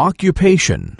Occupation.